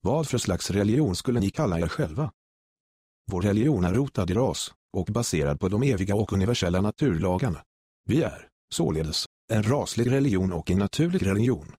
Vad för slags religion skulle ni kalla er själva? Vår religion är rotad i ras och baserad på de eviga och universella naturlagarna. Vi är, således, en raslig religion och en naturlig religion.